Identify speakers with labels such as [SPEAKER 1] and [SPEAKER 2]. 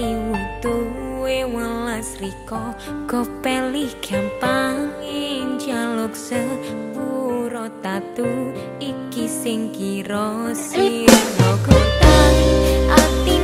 [SPEAKER 1] ngerti wutuwe welas riko kopeli gampangin jaluk sepuro tatu. Iki sing kira sing kota ati